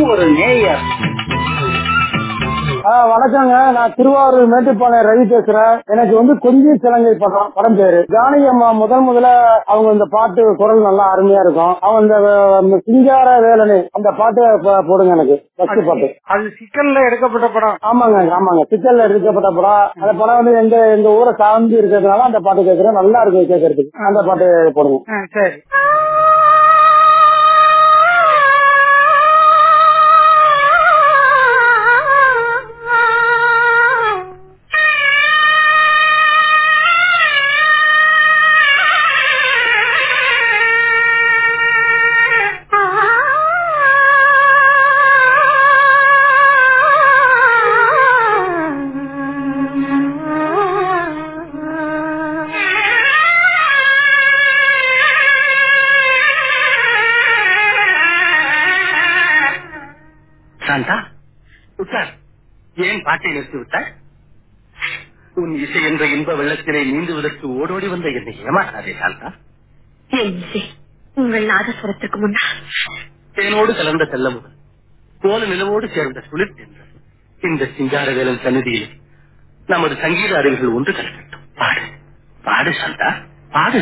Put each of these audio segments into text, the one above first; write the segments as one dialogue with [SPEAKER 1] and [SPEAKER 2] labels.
[SPEAKER 1] ஒரு நேயர்
[SPEAKER 2] வணக்கங்க. நான் திருவாரூர் மேட்டுப்பாளையம் ரவி பேசுறேன். எனக்கு வந்து கொஞ்சம் சிலங்கை படம் படம் பேரு. ஜானகி அம்மா முதல் முதல்ல அவங்க இந்த பாட்டு குரல் நல்லா அருமையா இருக்கும். அவங்க இந்த சிங்கார வேலனு அந்த பாட்டு போடுங்க எனக்கு. ஃபர்ஸ்ட் பாட்டு.
[SPEAKER 1] அது சிக்கல்ல எடுக்கப்பட்ட படம்.
[SPEAKER 2] ஆமாங்க ஆமாங்க. சிக்கல்ல எடுக்கப்பட்ட படம். அந்த படம் வந்து எங்க எங்க ஊரை சார்ந்து இருக்கிறதுனால அந்த பாட்டு கேட்கறேன் நல்லா இருக்கு கேட்கறதுக்கு அந்த பாட்டு போடுங்க.
[SPEAKER 1] சரி.
[SPEAKER 3] பாட்டை நிறுத்தி விட்டார் உன் இசை என்ற இன்ப வெள்ளத்திலே நீந்துவதற்கு ஓடோடி வந்த என்னை ஏமாற்றாதே சாந்தா
[SPEAKER 4] என் இசை உங்கள் நாதஸ்வரத்திற்கு முன்னால்.
[SPEAKER 3] தேனோடு கலந்த தெல்லமுதல் கோல நிலவோடு சேர்ந்த சுளிர் என்ற இந்த சிங்காரவேலன் சந்நிதியில் நமது சங்கீத அறிவுகள் ஒன்று கலக்கட்டும். பாடு. பாடு சாந்தா. பாடு.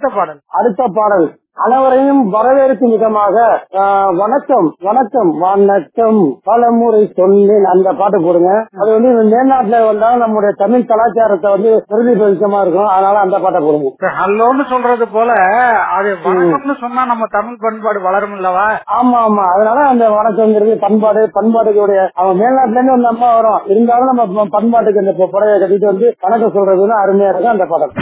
[SPEAKER 5] அடுத்த பாடல்.
[SPEAKER 6] அடுத்த பாடல். அனைவரையும் வரவேற்கும் விதமாக ஆஹ், வணக்கம் வணக்கம் வணக்கம். பலமுறை சொன்னேன். அந்த பாட்டு போடுங்க. அது வந்து மேல்நாட்டுல வந்தாலும் நம்முடைய தமிழ் கலாச்சாரத்தை வந்து பிரதிபலிக்கமா இருக்கும். அதனால அந்த பாட்டை போடுங்க.
[SPEAKER 5] ஹலோன்னு சொல்றது போல அது வணக்கம்னு சொன்னா நம்ம தமிழ் பண்பாடு வளரும் இல்லவா?
[SPEAKER 6] ஆமா ஆமா. அதனால அந்த வணக்கங்கிறது பண்பாடு பண்பாட்டுடைய அவன் மேல்நாட்டுல இருந்து வந்து அம்மா வரும். இருந்தாலும் நம்ம பண்பாட்டுக்கு இந்த புடவையை கட்டிட்டு வந்து வணக்கம் சொல்றதுன்னு அருமையா இருக்கும் அந்த பாடல்.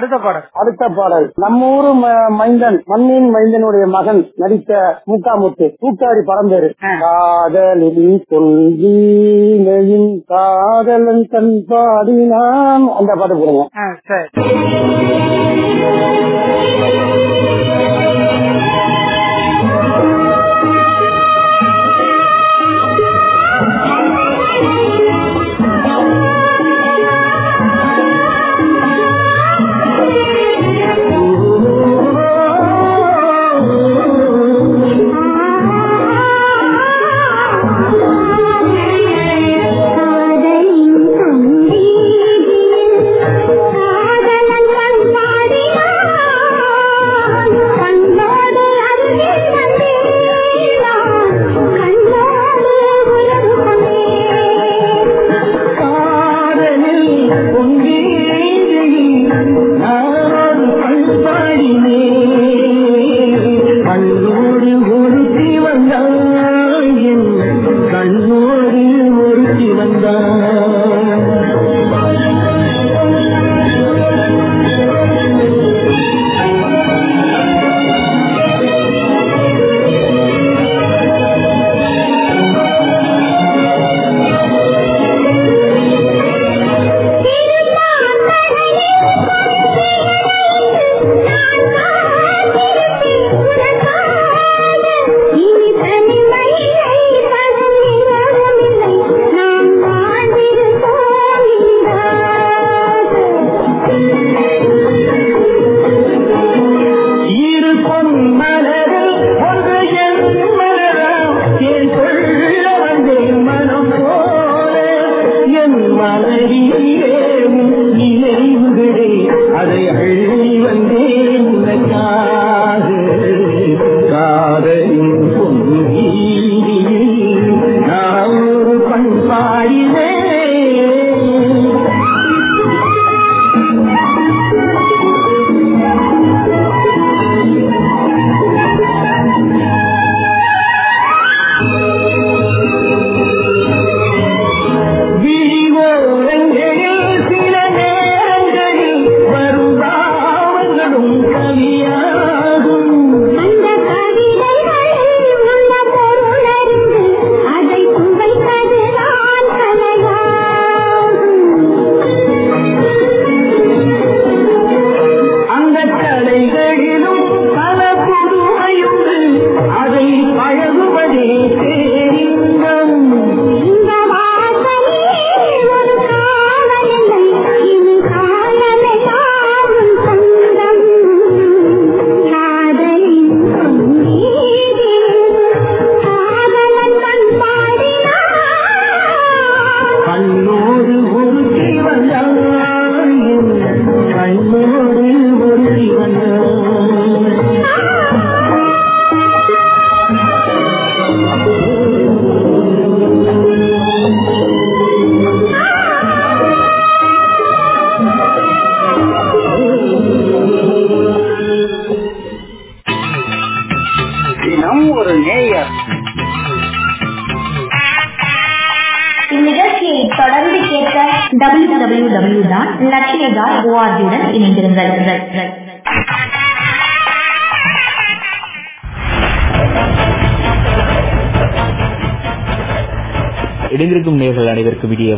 [SPEAKER 1] அடுத்த பாடல்.
[SPEAKER 2] அடுத்த பாடல். நம்ம ஊரு மைந்தன் மண்ணின் மைந்தனுடைய மகன் நடித்த முக்காமுத்து பூக்காரி படம் பேரு
[SPEAKER 1] ஆ.
[SPEAKER 2] காதலின் கொள்கீனையின் காதலன் கண் பாடினான். அந்த பாட்டு
[SPEAKER 1] சரி.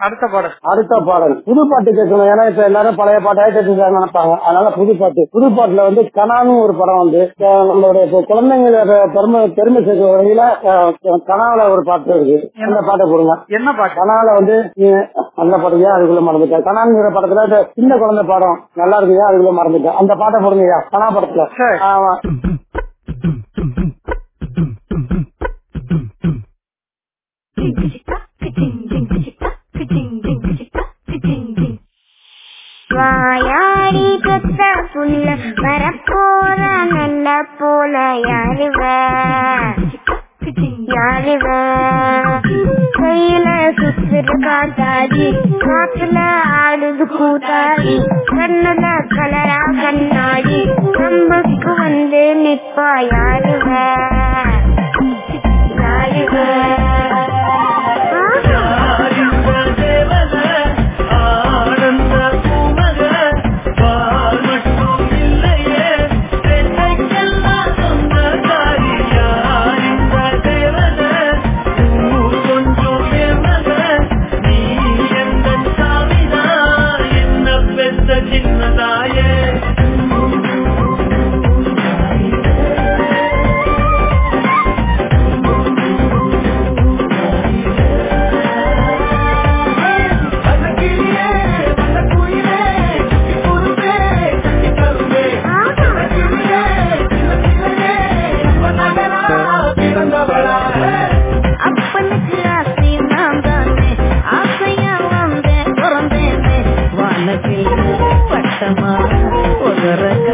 [SPEAKER 1] அடுத்த பாடல்
[SPEAKER 2] அடுத்த பாடல் புது பாட்டு கேட்கணும் ஏன்னா இப்ப எல்லாரும் பழைய பாட்டே கேட்டுருக்காங்க நினைப்பாங்க அதனால புது பாட்டு புது பாட்டுல வந்து கனான்னு ஒரு படம் வந்து நம்மளுடைய இப்ப குழந்தைங்கள பெருமை பெருமை சேர்க்கிற வகையில கனால ஒரு பாட்டு இருக்கு அந்த பாட்டை போடுங்க
[SPEAKER 1] என்ன பாட்டு
[SPEAKER 2] கனால வந்து நீ- அந்த பாட்டு ஏன் அதுக்குள்ள மறந்துட்டேன் கனாங்கிற படத்துல இந்த சின்ன குழந்தை பாடம் நல்லா இருக்கு ஏன் அதுக்குள்ள மறந்துட்டேன் அந்த பாட்டை போடுங்கய்யா கனா படத்துல. ஆமா
[SPEAKER 7] வாயாடி பெத்த புள்ள வரப்போற நல்ல போல யாருவ? யாருவ? கையில சுத்துற காத்தாடி காத்துல ஆடுது கூத்தாடி கண்ணுல கலரா கண்ணாடி நம்புக்கு வந்து நிப்பா யாருவ யாருவ? வட்டமா ஒரு ரக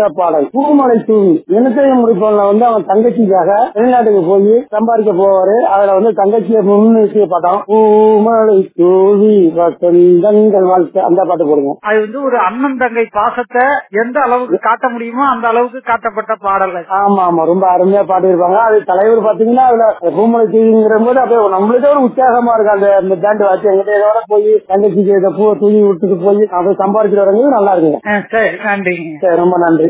[SPEAKER 1] பாடல்
[SPEAKER 2] அடுத்த பாடல் பூமலை தூவி இனத்தையும் முடிப்பவன்ல வந்து அவன் தங்கச்சிக்காக வெளிநாட்டுக்கு போய் சம்பாதிக்க போவாரு. அதுல வந்து தங்கச்சியை முன்னிறுத்திய படம் பூமலை தூவி வசந்தங்கள் வாழ்க்கை அந்த பாட்டு போடுங்க
[SPEAKER 1] அது வந்து ஒரு அண்ணன் தங்கை பாசத்தை எந்த அளவுக்கு காட்ட முடியுமோ அந்த அளவுக்கு காட்டப்பட்ட பாடல்கள்.
[SPEAKER 2] ஆமா ஆமா. ரொம்ப அருமையா பாடியிருப்பாங்க. அது தலைவர் பாத்தீங்கன்னா அதுல பூமலை தூவிங்கிற போது அப்படியே நம்மளுக்கே ஒரு உற்சாகமா இருக்கு அந்த பேண்ட் வச்சு எங்கிட்ட இதோட போய் தங்கச்சிக்கு இதை பூ தூவி விட்டுட்டு போய் அப்படியே சம்பாதிக்கிற நல்லா இருக்குங்க.
[SPEAKER 1] சரி. நன்றிங்க.
[SPEAKER 2] சரி ரொம்ப நன்றி.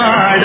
[SPEAKER 4] வாட